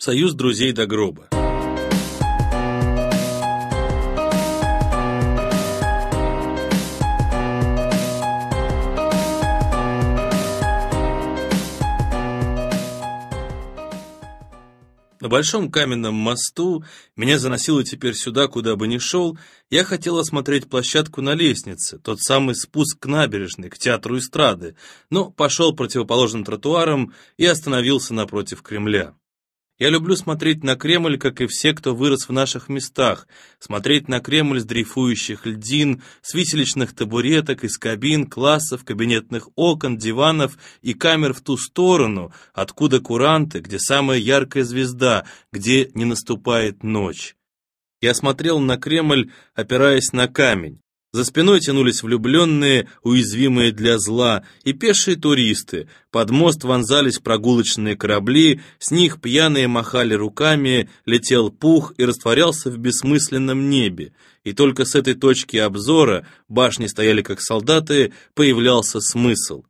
Союз друзей до гроба. На большом каменном мосту меня заносило теперь сюда, куда бы ни шел. Я хотел осмотреть площадку на лестнице, тот самый спуск к набережной, к театру эстрады, но пошел противоположным тротуаром и остановился напротив Кремля. Я люблю смотреть на Кремль, как и все, кто вырос в наших местах, смотреть на Кремль с дрейфующих льдин, с виселичных табуреток, из кабин, классов, кабинетных окон, диванов и камер в ту сторону, откуда куранты, где самая яркая звезда, где не наступает ночь. Я смотрел на Кремль, опираясь на камень. За спиной тянулись влюбленные, уязвимые для зла, и пешие туристы. Под мост вонзались прогулочные корабли, с них пьяные махали руками, летел пух и растворялся в бессмысленном небе. И только с этой точки обзора, башни стояли как солдаты, появлялся смысл.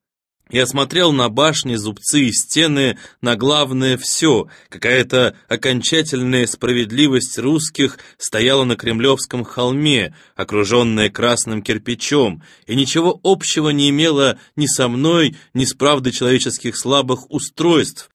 Я смотрел на башни, зубцы и стены, на главное все. Какая-то окончательная справедливость русских стояла на Кремлевском холме, окруженная красным кирпичом, и ничего общего не имела ни со мной, ни с правдой человеческих слабых устройств.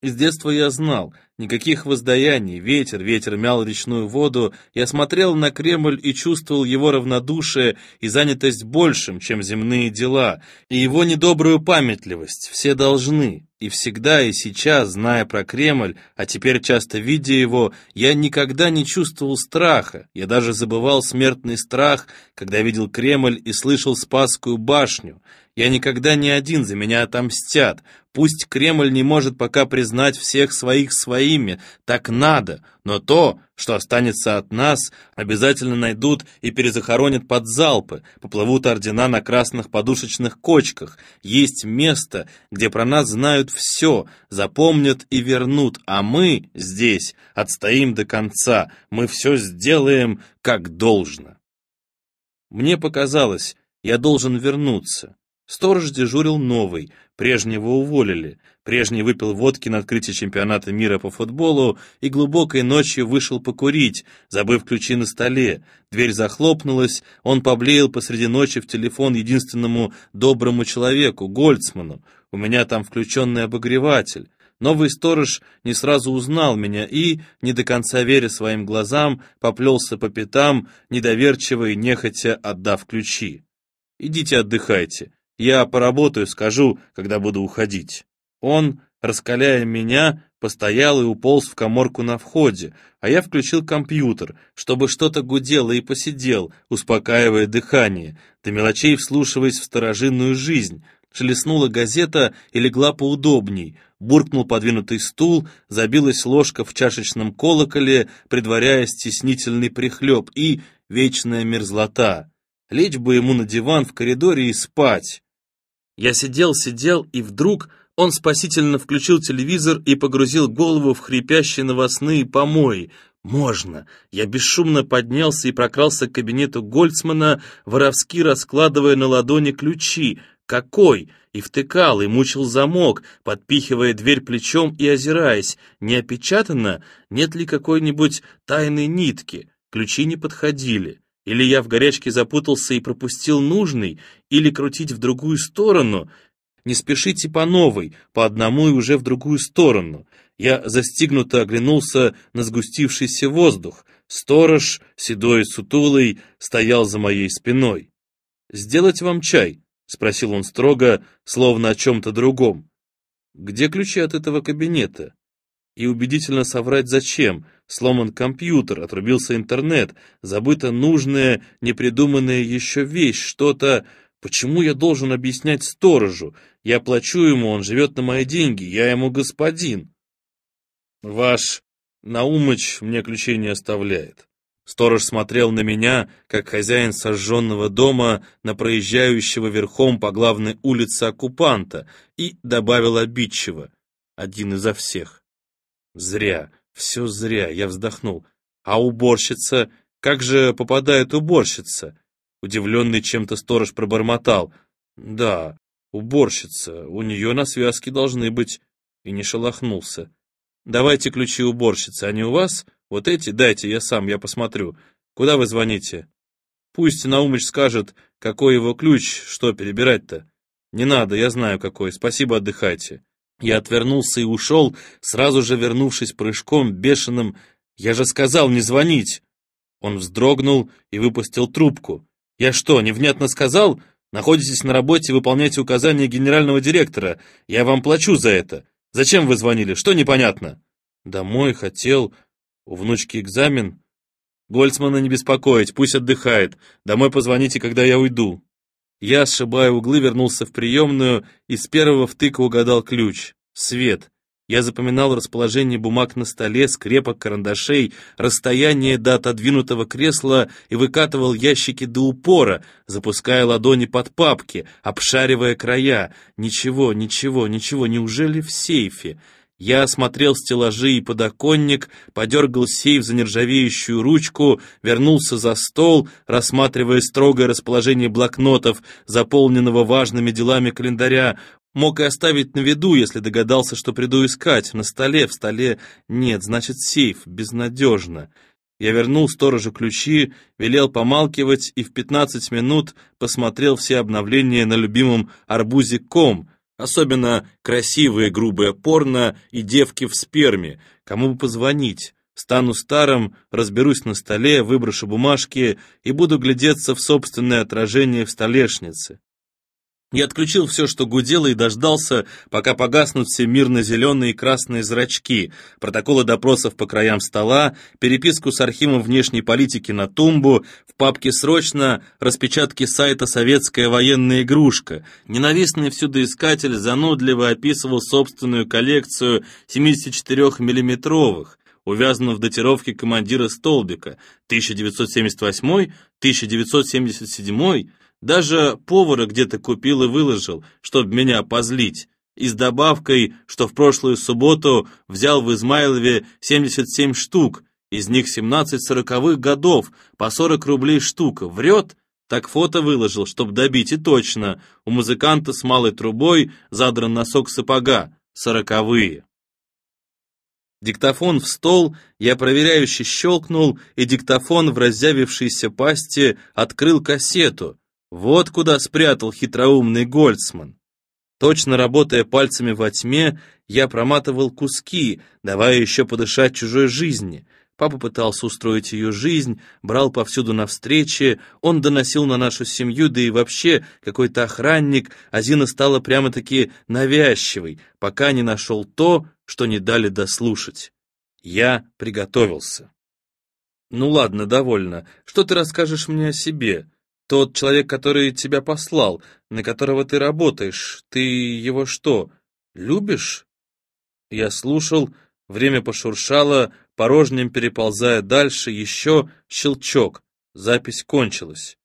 С детства я знал, Никаких воздаяний, ветер, ветер мял речную воду. Я смотрел на Кремль и чувствовал его равнодушие и занятость большим, чем земные дела, и его недобрую памятливость. Все должны. И всегда, и сейчас, зная про Кремль, а теперь часто видя его, я никогда не чувствовал страха. Я даже забывал смертный страх, когда видел Кремль и слышал Спасскую башню. Я никогда не один, за меня отомстят. Пусть Кремль не может пока признать всех своих своими, так надо, но то, что останется от нас, обязательно найдут и перезахоронят под залпы, поплывут ордена на красных подушечных кочках. Есть место, где про нас знают все, запомнят и вернут, а мы здесь отстоим до конца, мы все сделаем как должно. Мне показалось, я должен вернуться. Сторож дежурил новый, прежнего уволили. Прежний выпил водки на открытии чемпионата мира по футболу и глубокой ночью вышел покурить, забыв ключи на столе. Дверь захлопнулась, он поблеял посреди ночи в телефон единственному доброму человеку, Гольцману. У меня там включенный обогреватель. Новый сторож не сразу узнал меня и, не до конца веря своим глазам, поплелся по пятам, недоверчиво и нехотя отдав ключи. «Идите отдыхайте», я поработаю, скажу, когда буду уходить. Он, раскаляя меня, постоял и уполз в коморку на входе, а я включил компьютер, чтобы что-то гудело и посидел, успокаивая дыхание, до мелочей вслушиваясь в сторожинную жизнь. Шелестнула газета и легла поудобней, буркнул подвинутый стул, забилась ложка в чашечном колоколе, предваряя стеснительный прихлеб и вечная мерзлота. Лечь бы ему на диван в коридоре и спать. Я сидел-сидел, и вдруг он спасительно включил телевизор и погрузил голову в хрипящие новостные помои. Можно. Я бесшумно поднялся и прокрался к кабинету Гольцмана, воровски раскладывая на ладони ключи. Какой? И втыкал, и мучил замок, подпихивая дверь плечом и озираясь. Не опечатано? Нет ли какой-нибудь тайной нитки? Ключи не подходили. Или я в горячке запутался и пропустил нужный, или крутить в другую сторону. Не спешите по новой, по одному и уже в другую сторону. Я застигнуто оглянулся на сгустившийся воздух. Сторож, седой сутулый, стоял за моей спиной. «Сделать вам чай?» — спросил он строго, словно о чем-то другом. «Где ключи от этого кабинета?» И убедительно соврать зачем — Сломан компьютер, отрубился интернет, забыта нужная, непридуманная еще вещь, что-то... Почему я должен объяснять сторожу? Я плачу ему, он живет на мои деньги, я ему господин. Ваш Наумыч мне ключей не оставляет. Сторож смотрел на меня, как хозяин сожженного дома на проезжающего верхом по главной улице оккупанта, и добавил обидчиво, один изо всех. Зря. Все зря, я вздохнул. А уборщица? Как же попадает уборщица? Удивленный чем-то сторож пробормотал. Да, уборщица, у нее на связке должны быть. И не шелохнулся. Давайте ключи уборщицы, они у вас? Вот эти дайте, я сам, я посмотрю. Куда вы звоните? Пусть Наумыч скажет, какой его ключ, что перебирать-то. Не надо, я знаю какой, спасибо, отдыхайте. Я отвернулся и ушел, сразу же вернувшись прыжком, бешеным. Я же сказал не звонить. Он вздрогнул и выпустил трубку. Я что, невнятно сказал? Находитесь на работе, выполняйте указания генерального директора. Я вам плачу за это. Зачем вы звонили? Что непонятно? Домой хотел. У внучки экзамен. Гольцмана не беспокоить, пусть отдыхает. Домой позвоните, когда я уйду. Я, сшибая углы, вернулся в приемную и с первого втыка угадал ключ. Свет. Я запоминал расположение бумаг на столе, скрепок, карандашей, расстояние до отодвинутого кресла и выкатывал ящики до упора, запуская ладони под папки, обшаривая края. Ничего, ничего, ничего, неужели в сейфе? Я осмотрел стеллажи и подоконник, подергал сейф за нержавеющую ручку, вернулся за стол, рассматривая строгое расположение блокнотов, заполненного важными делами календаря, Мог и оставить на виду, если догадался, что приду искать. На столе, в столе нет, значит сейф, безнадежно. Я вернул сторожу ключи, велел помалкивать и в 15 минут посмотрел все обновления на любимом арбузе ком, особенно красивые грубые порно и девки в сперме. Кому бы позвонить? Стану старым, разберусь на столе, выброшу бумажки и буду глядеться в собственное отражение в столешнице. Я отключил все, что гудело, и дождался, пока погаснут все мирно-зеленые и красные зрачки, протоколы допросов по краям стола, переписку с архивом внешней политики на тумбу, в папке срочно распечатки сайта «Советская военная игрушка». Ненавистный всюдоискатель занудливо описывал собственную коллекцию 74-миллиметровых, увязанную в датировке командира Столбика 1978, 1977 даже повара где-то купил и выложил, чтобы меня позлить. И с добавкой, что в прошлую субботу взял в Измайлове 77 штук, из них 17 сороковых годов, по 40 рублей штука. Врет? Так фото выложил, чтоб добить, и точно. У музыканта с малой трубой задран носок сапога. Сороковые. Диктофон в стол, я проверяюще щелкнул, и диктофон в разъявившейся пасти открыл кассету. Вот куда спрятал хитроумный Гольцман. Точно работая пальцами во тьме, я проматывал куски, давая еще подышать чужой жизни. Папа пытался устроить ее жизнь, брал повсюду на встречи, он доносил на нашу семью, да и вообще какой-то охранник, а Зина стала прямо-таки навязчивой, пока не нашел то, что не дали дослушать. Я приготовился. «Ну ладно, довольно. Что ты расскажешь мне о себе?» Тот человек, который тебя послал, на которого ты работаешь, ты его что, любишь?» Я слушал, время пошуршало, порожнем переползая дальше, еще щелчок, запись кончилась.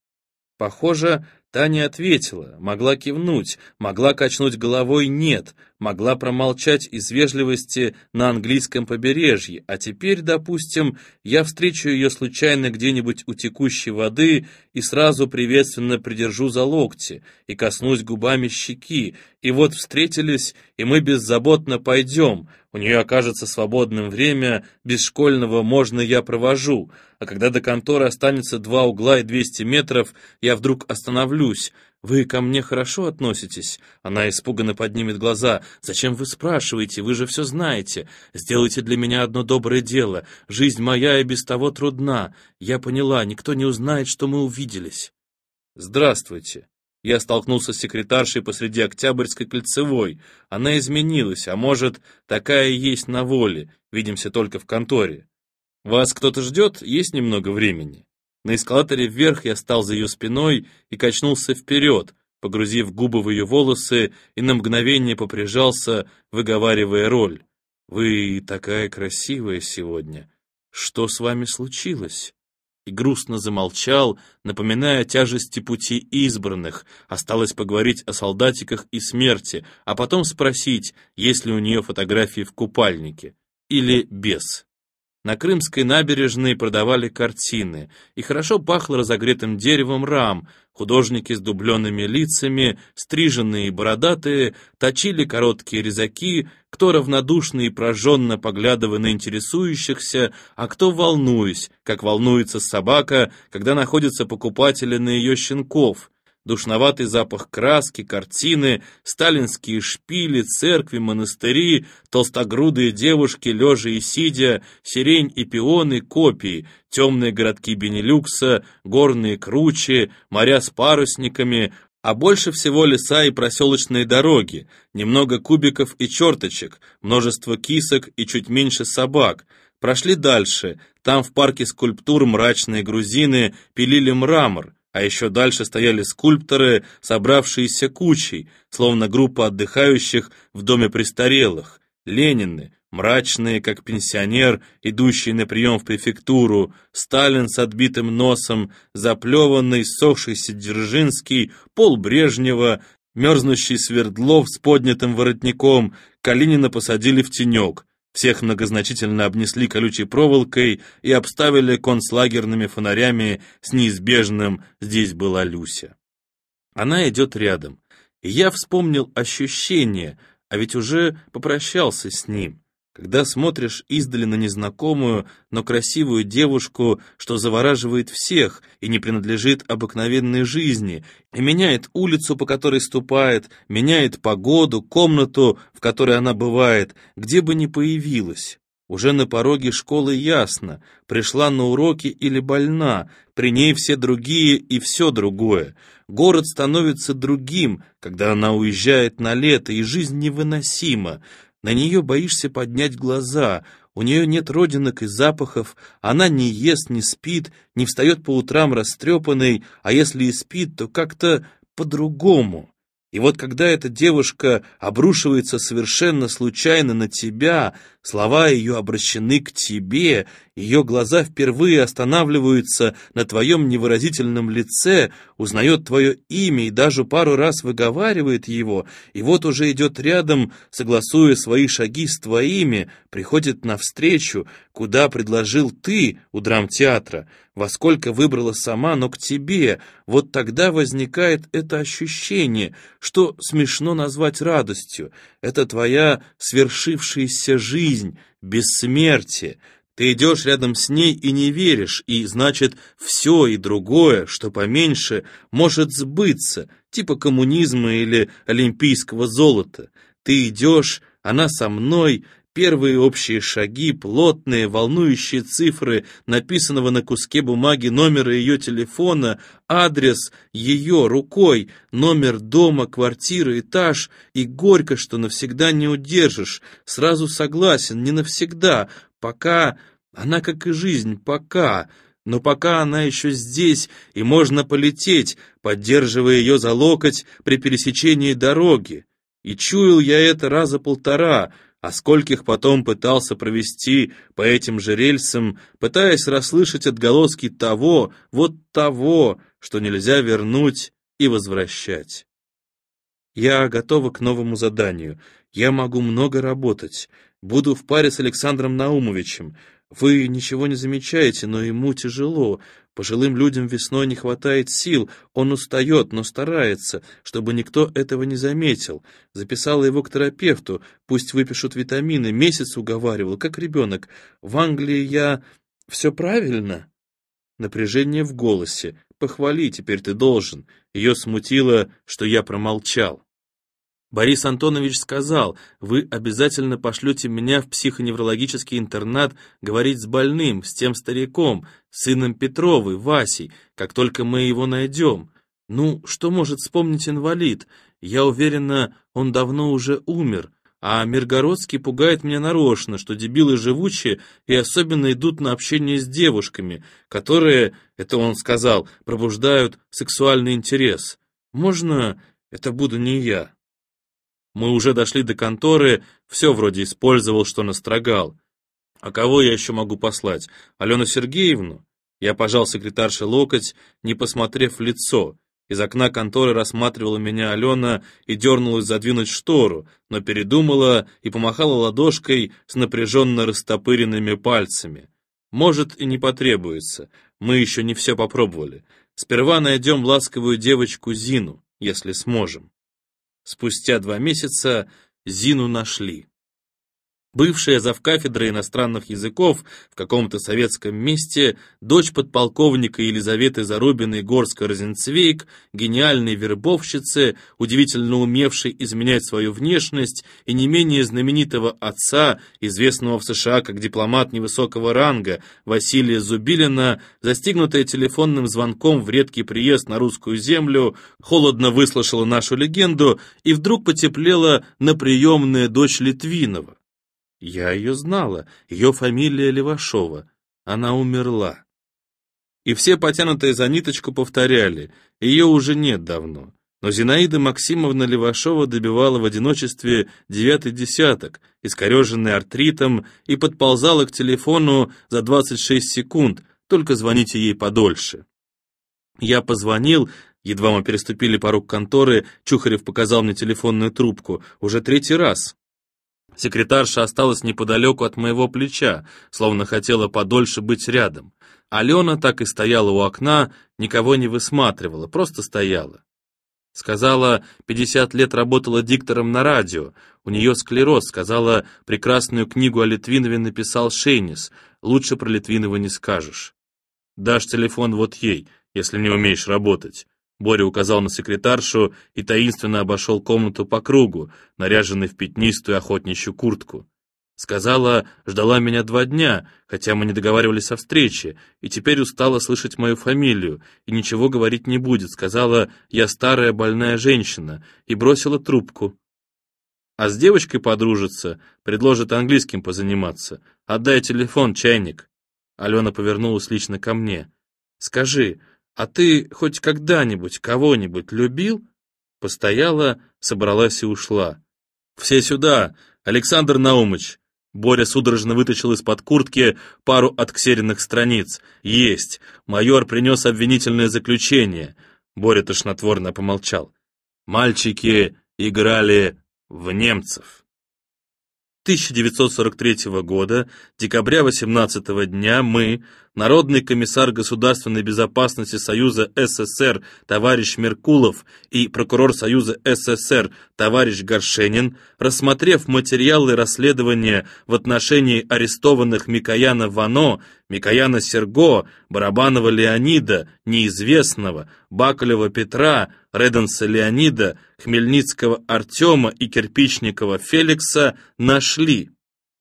Похоже, Та не ответила, могла кивнуть, могла качнуть головой «нет», могла промолчать из вежливости на английском побережье, а теперь, допустим, я встречу ее случайно где-нибудь у текущей воды и сразу приветственно придержу за локти и коснусь губами щеки, и вот встретились, и мы беззаботно пойдем, у нее окажется свободным время, без школьного можно я провожу, а когда до конторы останется два угла и 200 метров, я вдруг остановлюсь. «Вы ко мне хорошо относитесь?» Она испуганно поднимет глаза. «Зачем вы спрашиваете? Вы же все знаете. Сделайте для меня одно доброе дело. Жизнь моя и без того трудна. Я поняла, никто не узнает, что мы увиделись». «Здравствуйте». Я столкнулся с секретаршей посреди Октябрьской кольцевой. Она изменилась, а может, такая есть на воле. Видимся только в конторе. Вас кто-то ждет? Есть немного времени. На эскалаторе вверх я стал за ее спиной и качнулся вперед, погрузив губы в ее волосы и на мгновение поприжался, выговаривая роль. «Вы такая красивая сегодня. Что с вами случилось?» и грустно замолчал, напоминая о тяжести пути избранных. Осталось поговорить о солдатиках и смерти, а потом спросить, есть ли у нее фотографии в купальнике. Или без. На Крымской набережной продавали картины, и хорошо пахло разогретым деревом рам. Художники с дубленными лицами, стриженные и бородатые, точили короткие резаки, кто равнодушно и прожженно поглядывая на интересующихся, а кто волнуясь, как волнуется собака, когда находятся покупатели на ее щенков, душноватый запах краски, картины, сталинские шпили, церкви, монастыри, толстогрудые девушки, лежа и сидя, сирень и пионы, копии, темные городки Бенелюкса, горные кручи, моря с парусниками, а больше всего леса и проселочные дороги, немного кубиков и черточек, множество кисок и чуть меньше собак. Прошли дальше, там в парке скульптур мрачные грузины пилили мрамор, а еще дальше стояли скульпторы, собравшиеся кучей, словно группа отдыхающих в доме престарелых. Ленины, мрачные, как пенсионер, идущий на прием в префектуру, Сталин с отбитым носом, заплеванный, сохшийся Дзержинский, Пол Брежнева, мерзнущий Свердлов с поднятым воротником, Калинина посадили в тенек, всех многозначительно обнесли колючей проволокой и обставили концлагерными фонарями с неизбежным «здесь была Люся». Она идет рядом, и я вспомнил ощущение, а ведь уже попрощался с ним когда смотришь издали на незнакомую, но красивую девушку, что завораживает всех и не принадлежит обыкновенной жизни, и меняет улицу, по которой ступает, меняет погоду, комнату, в которой она бывает, где бы ни появилась. Уже на пороге школы ясно, пришла на уроки или больна, при ней все другие и все другое. Город становится другим, когда она уезжает на лето, и жизнь невыносима. На нее боишься поднять глаза, у нее нет родинок и запахов, она не ест, не спит, не встает по утрам растрепанной, а если и спит, то как-то по-другому. И вот когда эта девушка обрушивается совершенно случайно на тебя, слова ее обращены к тебе, ее глаза впервые останавливаются на твоем невыразительном лице, узнает твое имя и даже пару раз выговаривает его, и вот уже идет рядом, согласуя свои шаги с твоими, приходит навстречу, куда предложил ты у драмтеатра, во сколько выбрала сама, но к тебе, вот тогда возникает это ощущение, что смешно назвать радостью. Это твоя свершившаяся жизнь, бессмертие. Ты идешь рядом с ней и не веришь, и, значит, все и другое, что поменьше, может сбыться, типа коммунизма или олимпийского золота. Ты идешь, она со мной, Первые общие шаги, плотные, волнующие цифры, написанного на куске бумаги номера ее телефона, адрес ее рукой, номер дома, квартиры, этаж, и горько, что навсегда не удержишь. Сразу согласен, не навсегда, пока... Она, как и жизнь, пока... Но пока она еще здесь, и можно полететь, поддерживая ее за локоть при пересечении дороги. И чуял я это раза полтора, а скольких потом пытался провести по этим же рельсам, пытаясь расслышать отголоски того, вот того, что нельзя вернуть и возвращать. Я готова к новому заданию. Я могу много работать. Буду в паре с Александром Наумовичем. Вы ничего не замечаете, но ему тяжело. Пожилым людям весной не хватает сил, он устает, но старается, чтобы никто этого не заметил. Записала его к терапевту, пусть выпишут витамины, месяц уговаривал, как ребенок. В Англии я... Все правильно? Напряжение в голосе. Похвали, теперь ты должен. Ее смутило, что я промолчал. Борис Антонович сказал, вы обязательно пошлете меня в психоневрологический интернат говорить с больным, с тем стариком, сыном Петровой, Васей, как только мы его найдем. Ну, что может вспомнить инвалид? Я уверена, он давно уже умер, а Миргородский пугает меня нарочно, что дебилы живучие и особенно идут на общение с девушками, которые, это он сказал, пробуждают сексуальный интерес. Можно это буду не я? Мы уже дошли до конторы, все вроде использовал, что настрогал. А кого я еще могу послать? Алену Сергеевну? Я пожал секретарше локоть, не посмотрев в лицо. Из окна конторы рассматривала меня Алена и дернулась задвинуть штору, но передумала и помахала ладошкой с напряженно растопыренными пальцами. Может, и не потребуется, мы еще не все попробовали. Сперва найдем ласковую девочку Зину, если сможем. Спустя два месяца Зину нашли. Бывшая завкафедрой иностранных языков в каком-то советском месте, дочь подполковника Елизаветы Зарубиной Горско-Розенцвейк, гениальной вербовщицы, удивительно умевшей изменять свою внешность, и не менее знаменитого отца, известного в США как дипломат невысокого ранга, Василия Зубилина, застигнутая телефонным звонком в редкий приезд на русскую землю, холодно выслушала нашу легенду и вдруг потеплела на приемная дочь Литвинова. Я ее знала, ее фамилия Левашова. Она умерла. И все, потянутые за ниточку, повторяли, ее уже нет давно. Но Зинаида Максимовна Левашова добивала в одиночестве девятый десяток, искореженный артритом, и подползала к телефону за 26 секунд, только звоните ей подольше. Я позвонил, едва мы переступили порог конторы, Чухарев показал мне телефонную трубку, уже третий раз. Секретарша осталась неподалеку от моего плеча, словно хотела подольше быть рядом. Алена так и стояла у окна, никого не высматривала, просто стояла. Сказала, 50 лет работала диктором на радио, у нее склероз, сказала, прекрасную книгу о Литвинове написал Шейнис, лучше про Литвинова не скажешь. Дашь телефон вот ей, если не умеешь работать. Боря указал на секретаршу и таинственно обошел комнату по кругу, наряженный в пятнистую охотничью куртку. Сказала, ждала меня два дня, хотя мы не договаривались о встрече, и теперь устала слышать мою фамилию, и ничего говорить не будет. Сказала, я старая больная женщина, и бросила трубку. А с девочкой подружится, предложит английским позаниматься. Отдай телефон, чайник. Алена повернулась лично ко мне. Скажи, «А ты хоть когда-нибудь кого-нибудь любил?» Постояла, собралась и ушла. «Все сюда! Александр Наумыч!» Боря судорожно вытащил из-под куртки пару отксеренных страниц. «Есть! Майор принес обвинительное заключение!» Боря тошнотворно помолчал. «Мальчики играли в немцев». 1943 года, декабря 18 дня, мы, Народный комиссар государственной безопасности Союза СССР товарищ Меркулов и прокурор Союза СССР товарищ Горшенин, рассмотрев материалы расследования в отношении арестованных Микояна Вано, Микояна Серго, Барабанова Леонида, Неизвестного, Бакалева Петра, Реденса Леонида, Хмельницкого Артема и Кирпичникова Феликса нашли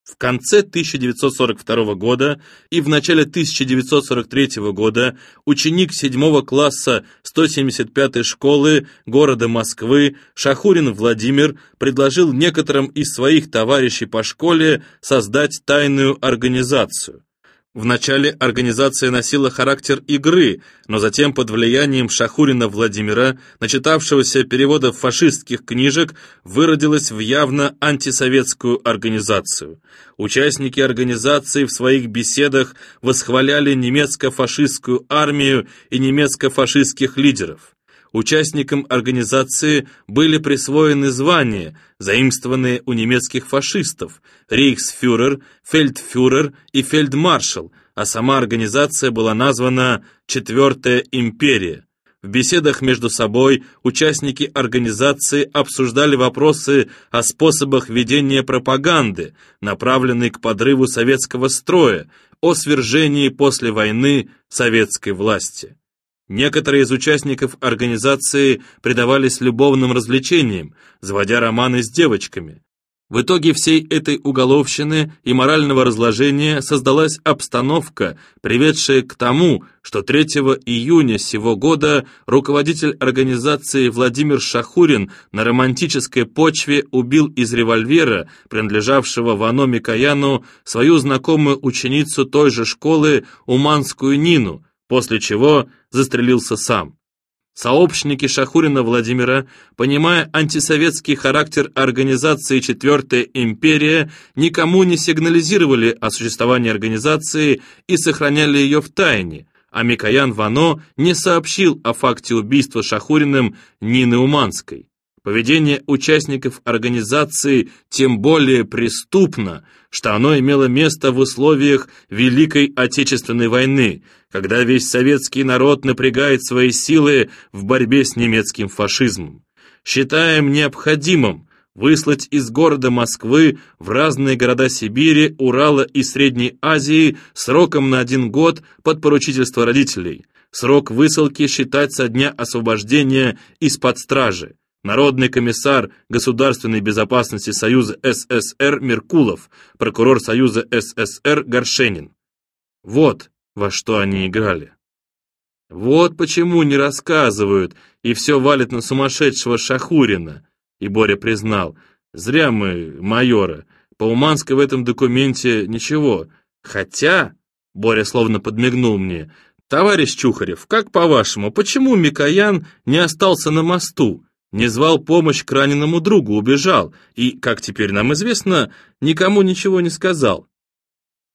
в конце 1942 года и в начале 1943 года ученик 7 класса 175-й школы города Москвы Шахурин Владимир предложил некоторым из своих товарищей по школе создать тайную организацию. Вначале организация носила характер игры, но затем под влиянием Шахурина Владимира, начитавшегося переводов фашистских книжек, выродилась в явно антисоветскую организацию. Участники организации в своих беседах восхваляли немецко-фашистскую армию и немецко-фашистских лидеров. Участникам организации были присвоены звания, заимствованные у немецких фашистов – рейхсфюрер, фельдфюрер и фельдмаршал, а сама организация была названа «Четвертая империя». В беседах между собой участники организации обсуждали вопросы о способах ведения пропаганды, направленной к подрыву советского строя, о свержении после войны советской власти. Некоторые из участников организации предавались любовным развлечениям, заводя романы с девочками. В итоге всей этой уголовщины и морального разложения создалась обстановка, приведшая к тому, что 3 июня сего года руководитель организации Владимир Шахурин на романтической почве убил из револьвера, принадлежавшего Вано Микояну, свою знакомую ученицу той же школы Уманскую Нину, после чего застрелился сам. Сообщники Шахурина Владимира, понимая антисоветский характер организации «Четвертая империя», никому не сигнализировали о существовании организации и сохраняли ее в тайне, а Микоян Вано не сообщил о факте убийства Шахуриным Нины Уманской. Поведение участников организации тем более преступно, что оно имело место в условиях Великой Отечественной войны, когда весь советский народ напрягает свои силы в борьбе с немецким фашизмом. Считаем необходимым выслать из города Москвы в разные города Сибири, Урала и Средней Азии сроком на один год под поручительство родителей. Срок высылки считать со дня освобождения из-под стражи. Народный комиссар Государственной безопасности Союза СССР Меркулов, прокурор Союза СССР Горшенин. Вот во что они играли. Вот почему не рассказывают, и все валит на сумасшедшего Шахурина. И Боря признал, зря мы майора, по Уманской в этом документе ничего. Хотя, Боря словно подмигнул мне, товарищ Чухарев, как по-вашему, почему Микоян не остался на мосту? Не звал помощь к раненому другу, убежал, и, как теперь нам известно, никому ничего не сказал.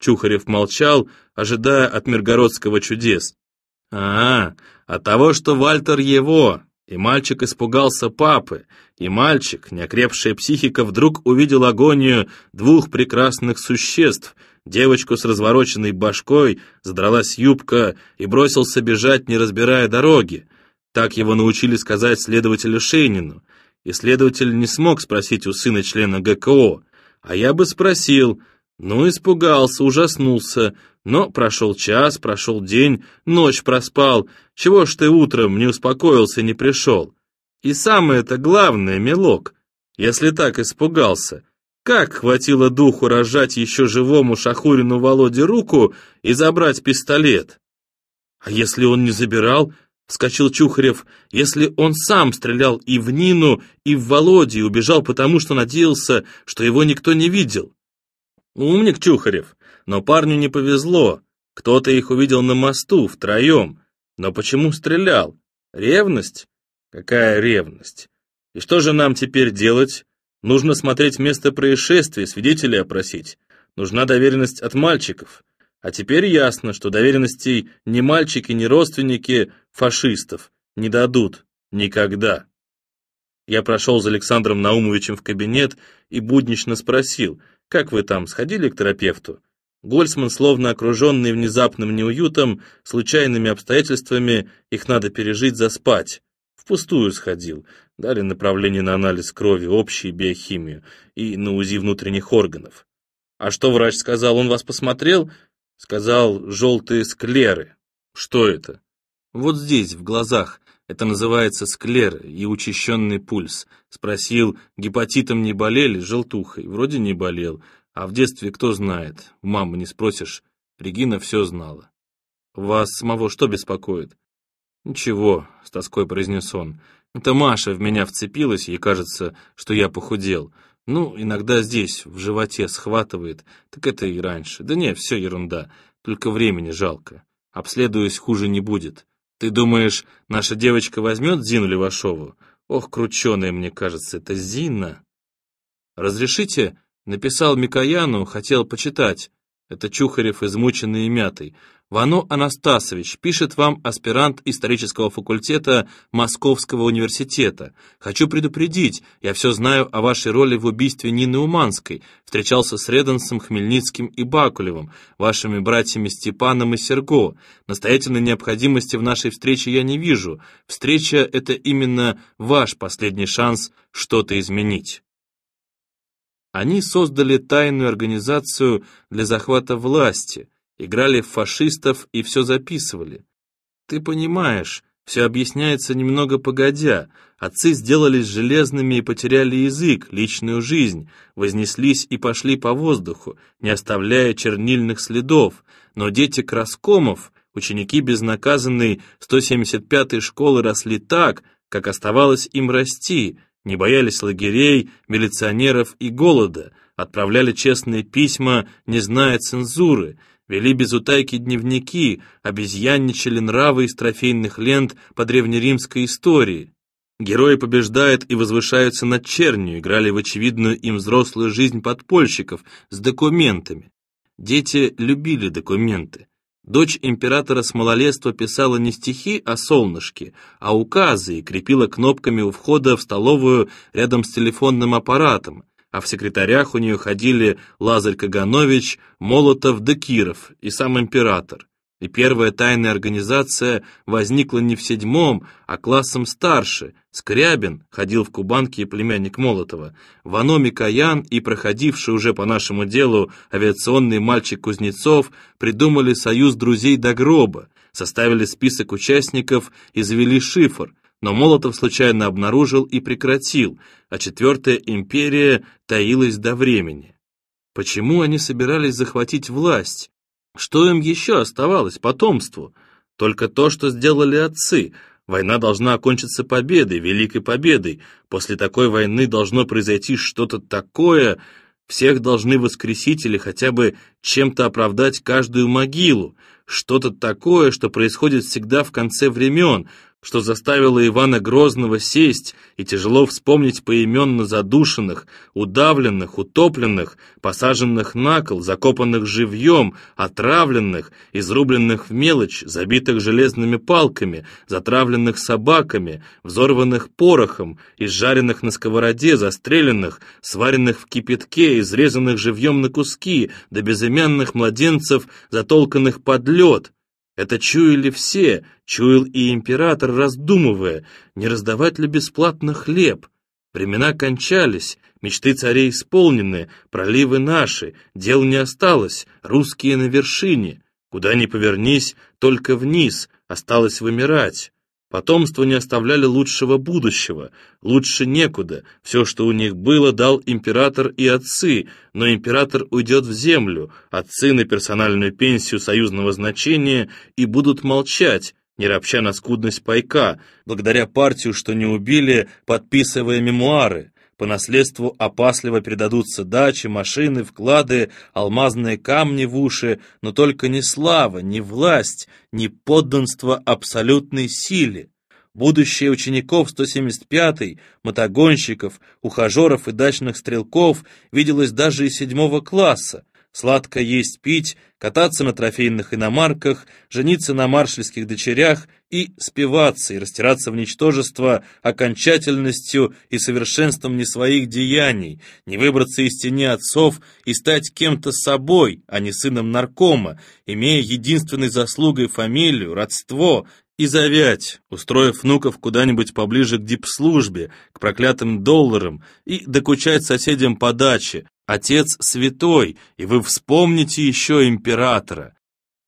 Чухарев молчал, ожидая от Миргородского чудес. А, от того, что Вальтер его, и мальчик испугался папы, и мальчик, неокрепшая психика, вдруг увидел агонию двух прекрасных существ, девочку с развороченной башкой, задралась юбка и бросился бежать, не разбирая дороги. Так его научили сказать следователю Шейнину, и следователь не смог спросить у сына члена ГКО, а я бы спросил, ну, испугался, ужаснулся, но прошел час, прошел день, ночь проспал. Чего ж ты утром не успокоился и не пришел? И самое-то главное, милок, если так испугался, как хватило духу разжать еще живому Шахурину Володе руку и забрать пистолет? А если он не забирал, вскочил Чухарев, если он сам стрелял и в Нину, и в Володе, и убежал потому, что надеялся, что его никто не видел? Умник Чухарев, но парню не повезло. Кто-то их увидел на мосту, втроем. Но почему стрелял? Ревность? Какая ревность? И что же нам теперь делать? Нужно смотреть место происшествия, свидетелей опросить. Нужна доверенность от мальчиков. А теперь ясно, что доверенностей ни мальчики, ни родственники фашистов не дадут. Никогда. Я прошел за Александром Наумовичем в кабинет и буднично спросил, как вы там, сходили к терапевту? Гольцман, словно окруженный внезапным неуютом, случайными обстоятельствами, их надо пережить, заспать. Впустую сходил. Дали направление на анализ крови, общую биохимию и на УЗИ внутренних органов. А что врач сказал? Он вас посмотрел? Сказал, желтые склеры. Что это? Вот здесь, в глазах. Это называется склер и учащенный пульс. Спросил, гепатитом не болели, желтухой. Вроде не болел. А в детстве кто знает? Мамы не спросишь. Регина все знала. Вас самого что беспокоит? Ничего, с тоской произнес он. Это Маша в меня вцепилась, ей кажется, что я похудел. Ну, иногда здесь, в животе, схватывает. Так это и раньше. Да не, все ерунда. Только времени жалко. Обследуюсь, хуже не будет. Ты думаешь, наша девочка возьмет Зину Левашову? Ох, крученая, мне кажется, это Зина. Разрешите? Написал Микояну, хотел почитать. Это Чухарев, измученный и мятый. Вано Анастасович пишет вам аспирант исторического факультета Московского университета. Хочу предупредить, я все знаю о вашей роли в убийстве Нины Уманской. Встречался с Редансом, Хмельницким и Бакулевым, вашими братьями Степаном и Серго. Настоятельной необходимости в нашей встрече я не вижу. Встреча — это именно ваш последний шанс что-то изменить. Они создали тайную организацию для захвата власти — играли в фашистов и все записывали. Ты понимаешь, все объясняется немного погодя. Отцы сделались железными и потеряли язык, личную жизнь, вознеслись и пошли по воздуху, не оставляя чернильных следов. Но дети краскомов, ученики безнаказанной 175-й школы росли так, как оставалось им расти, не боялись лагерей, милиционеров и голода, отправляли честные письма, не зная цензуры, Вели без утайки дневники, обезьянничали нравы из трофейных лент по древнеримской истории. Герои побеждают и возвышаются над чернью, играли в очевидную им взрослую жизнь подпольщиков с документами. Дети любили документы. Дочь императора с малолетства писала не стихи о солнышке, а указы и крепила кнопками у входа в столовую рядом с телефонным аппаратом, а в секретарях у нее ходили Лазарь Каганович, Молотов да Киров и сам император. И первая тайная организация возникла не в седьмом, а классом старше. Скрябин ходил в Кубанке и племянник Молотова. Вано Микоян и проходивший уже по нашему делу авиационный мальчик Кузнецов придумали союз друзей до гроба, составили список участников и завели шифр, но Молотов случайно обнаружил и прекратил, а четвертая империя таилась до времени. Почему они собирались захватить власть? Что им еще оставалось, потомству? Только то, что сделали отцы. Война должна окончиться победой, великой победой. После такой войны должно произойти что-то такое... Всех должны воскресить или хотя бы чем-то оправдать каждую могилу. Что-то такое, что происходит всегда в конце времен, что заставило Ивана Грозного сесть и тяжело вспомнить поименно задушенных, удавленных, утопленных, посаженных на кол, закопанных живьем, отравленных, изрубленных в мелочь, забитых железными палками, затравленных собаками, взорванных порохом, изжаренных на сковороде, застреленных, сваренных в кипятке, изрезанных живьем на куски, до безымянных младенцев, затолканных под лед, это чуяли все, чуял и император, раздумывая, не раздавать ли бесплатно хлеб. Времена кончались, мечты царей исполнены, проливы наши, дел не осталось, русские на вершине. Куда ни повернись, только вниз, осталось вымирать. Потомство не оставляли лучшего будущего, лучше некуда, все, что у них было, дал император и отцы, но император уйдет в землю, отцы на персональную пенсию союзного значения и будут молчать, не ропща на скудность пайка, благодаря партию, что не убили, подписывая мемуары. По наследству опасливо передадутся дачи, машины, вклады, алмазные камни в уши, но только не слава, не власть, не подданство абсолютной силе. Будущее учеников 175-й, мотогонщиков, ухажеров и дачных стрелков виделось даже из седьмого класса, сладко есть пить, кататься на трофейных иномарках, жениться на маршальских дочерях и спиваться и растираться в ничтожество окончательностью и совершенством не своих деяний, не выбраться из тени отцов и стать кем-то собой, а не сыном наркома, имея единственной заслугой фамилию, родство, и завять, устроив внуков куда-нибудь поближе к дипслужбе, к проклятым долларам, и докучать соседям по даче, Отец святой, и вы вспомните еще императора.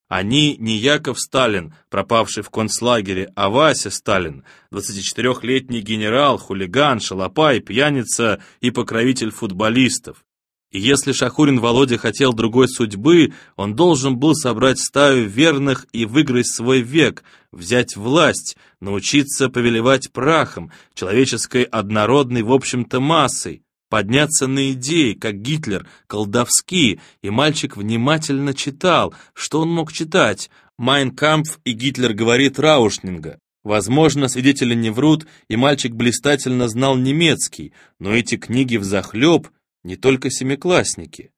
Они не Яков Сталин, пропавший в концлагере, а Вася Сталин, 24-летний генерал, хулиган, шалопай, пьяница и покровитель футболистов. И если Шахурин Володя хотел другой судьбы, он должен был собрать стаю верных и выиграть свой век, взять власть, научиться повелевать прахом, человеческой однородной в общем-то массой подняться на идеи, как Гитлер, колдовские, и мальчик внимательно читал, что он мог читать, «Майн Кампф» и «Гитлер говорит Раушнинга». Возможно, свидетели не врут, и мальчик блистательно знал немецкий, но эти книги взахлеб не только семиклассники.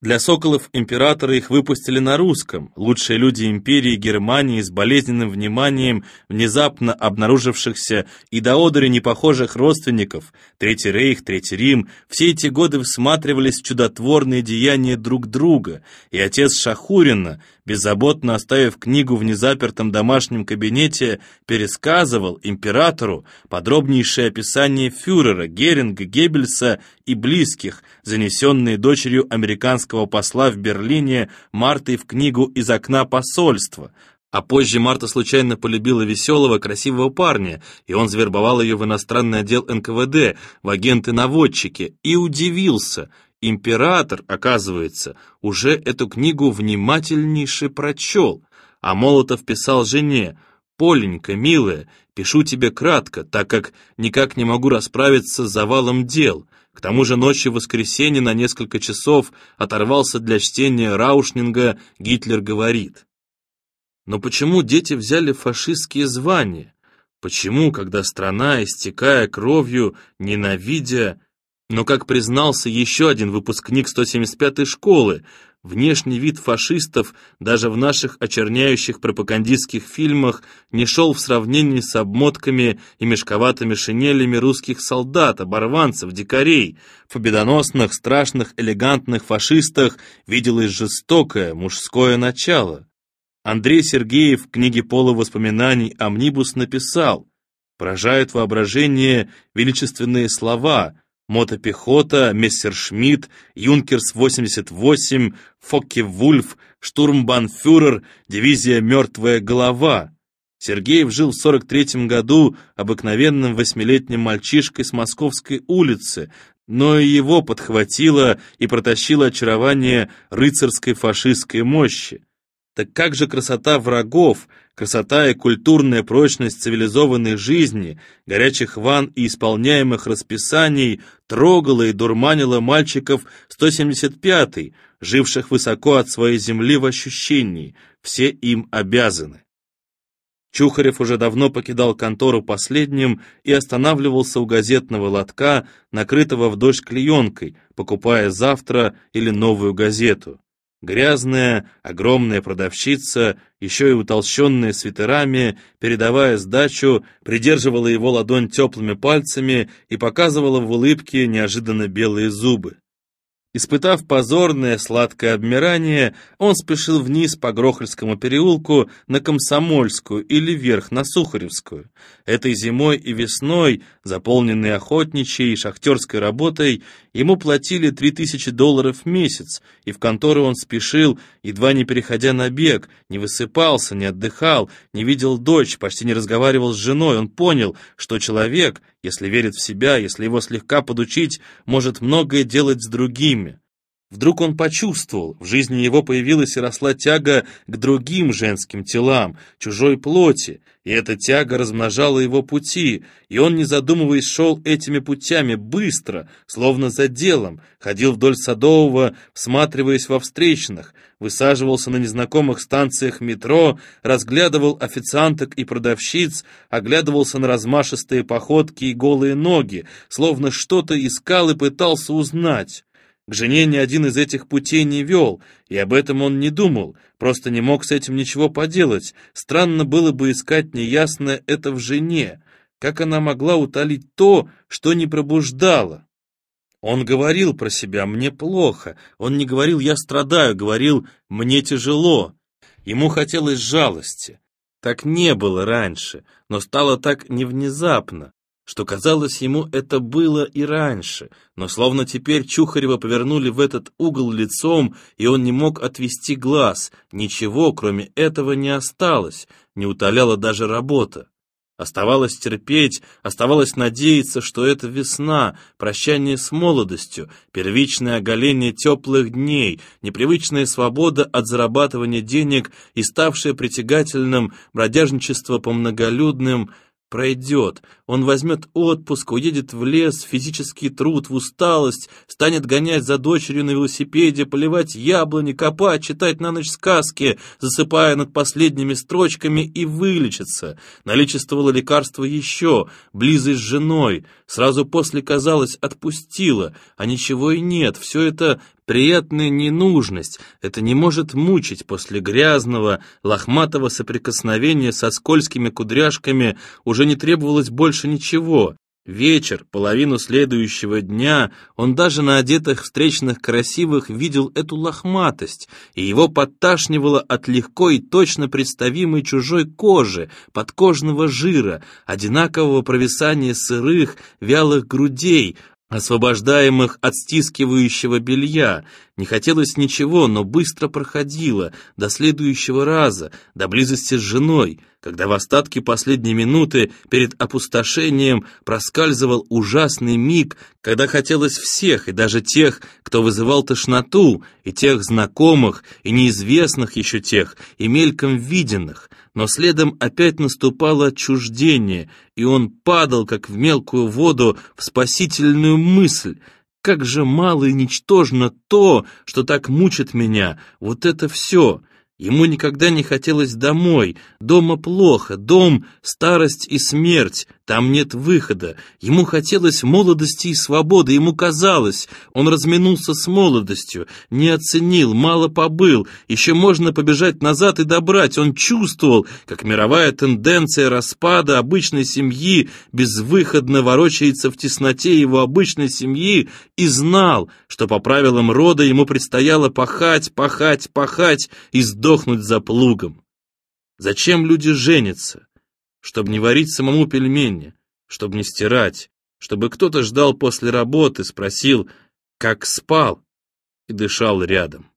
Для соколов императора их выпустили на русском. Лучшие люди империи Германии с болезненным вниманием внезапно обнаружившихся и до одури непохожих родственников, Третий Рейх, Третий Рим, все эти годы всматривались в чудотворные деяния друг друга, и отец Шахурина, беззаботно оставив книгу в незапертом домашнем кабинете, пересказывал императору подробнейшее описание фюрера, Геринга, Геббельса и близких, занесенные дочерью американского посла в Берлине Мартой в книгу «Из окна посольства», а позже Марта случайно полюбила веселого, красивого парня, и он завербовал ее в иностранный отдел НКВД, в агенты-наводчики, и удивился – Император, оказывается, уже эту книгу внимательнейше прочел, а Молотов писал жене, «Поленька, милая, пишу тебе кратко, так как никак не могу расправиться с завалом дел. К тому же ночью в воскресенье на несколько часов оторвался для чтения Раушнинга «Гитлер говорит». Но почему дети взяли фашистские звания? Почему, когда страна, истекая кровью, ненавидя, но, как признался еще один выпускник 175-й школы, внешний вид фашистов даже в наших очерняющих пропагандистских фильмах не шел в сравнении с обмотками и мешковатыми шинелями русских солдат, оборванцев, дикарей. В победоносных, страшных, элегантных фашистах виделось жестокое мужское начало. Андрей Сергеев в книге Пола воспоминаний «Амнибус» написал «Поражают воображение величественные слова мотопехота, мессершмитт, Юнкерс-88, Фокке-Вульф, штурмбанфюрер, дивизия «Мертвая голова». Сергеев жил в 43-м году обыкновенным восьмилетним мальчишкой с Московской улицы, но его подхватило и протащило очарование рыцарской фашистской мощи. Так как же красота врагов, красота и культурная прочность цивилизованной жизни, горячих ван и исполняемых расписаний трогала и дурманила мальчиков 175-й, живших высоко от своей земли в ощущении, все им обязаны. Чухарев уже давно покидал контору последним и останавливался у газетного лотка, накрытого в дождь клеенкой, покупая завтра или новую газету. Грязная, огромная продавщица, еще и утолщенная свитерами, передавая сдачу, придерживала его ладонь теплыми пальцами и показывала в улыбке неожиданно белые зубы. Испытав позорное сладкое обмирание, он спешил вниз по Грохольскому переулку на Комсомольскую или вверх на Сухаревскую. Этой зимой и весной, заполненной охотничьей и шахтерской работой, ему платили 3000 долларов в месяц, и в контору он спешил, едва не переходя на бег, не высыпался, не отдыхал, не видел дочь, почти не разговаривал с женой. Он понял, что человек, если верит в себя, если его слегка подучить, может многое делать с другими. Вдруг он почувствовал, в жизни его появилась и росла тяга к другим женским телам, чужой плоти, и эта тяга размножала его пути, и он, не задумываясь, шел этими путями быстро, словно за делом, ходил вдоль Садового, всматриваясь во встречных, высаживался на незнакомых станциях метро, разглядывал официанток и продавщиц, оглядывался на размашистые походки и голые ноги, словно что-то искал и пытался узнать. К жене ни один из этих путей не вел, и об этом он не думал, просто не мог с этим ничего поделать. Странно было бы искать неясное это в жене. Как она могла утолить то, что не пробуждало? Он говорил про себя «мне плохо», он не говорил «я страдаю», говорил «мне тяжело». Ему хотелось жалости. Так не было раньше, но стало так не внезапно что, казалось, ему это было и раньше, но словно теперь Чухарева повернули в этот угол лицом, и он не мог отвести глаз, ничего, кроме этого, не осталось, не утоляла даже работа. Оставалось терпеть, оставалось надеяться, что это весна, прощание с молодостью, первичное оголение теплых дней, непривычная свобода от зарабатывания денег и ставшее притягательным бродяжничество по многолюдным, Пройдет, он возьмет отпуск, уедет в лес, физический труд, в усталость, станет гонять за дочерью на велосипеде, поливать яблони, копать, читать на ночь сказки, засыпая над последними строчками и вылечиться. Наличествовало лекарство еще, близость с женой. Сразу после, казалось, отпустила, а ничего и нет, все это приятная ненужность, это не может мучить после грязного, лохматого соприкосновения со скользкими кудряшками, уже не требовалось больше ничего. Вечер, половину следующего дня, он даже на одетых встречных красивых видел эту лохматость, и его подташнивало от легко и точно представимой чужой кожи, подкожного жира, одинакового провисания сырых, вялых грудей, освобождаемых от стискивающего белья. Не хотелось ничего, но быстро проходило, до следующего раза, до близости с женой, когда в остатке последней минуты перед опустошением проскальзывал ужасный миг, когда хотелось всех, и даже тех, кто вызывал тошноту, и тех знакомых, и неизвестных еще тех, и мельком виденных, но следом опять наступало отчуждение, и он падал, как в мелкую воду, в спасительную мысль. Как же мало и ничтожно то, что так мучит меня, вот это все — Ему никогда не хотелось домой. Дома плохо, дом — старость и смерть, там нет выхода. Ему хотелось молодости и свободы, ему казалось, он разминулся с молодостью, не оценил, мало побыл, еще можно побежать назад и добрать. Он чувствовал, как мировая тенденция распада обычной семьи безвыходно ворочается в тесноте его обычной семьи и знал, что по правилам рода ему предстояло пахать, пахать, пахать и сдохнуть за плугом. Зачем люди женятся? Чтобы не варить самому пельмени, чтобы не стирать, чтобы кто-то ждал после работы, спросил, как спал, и дышал рядом.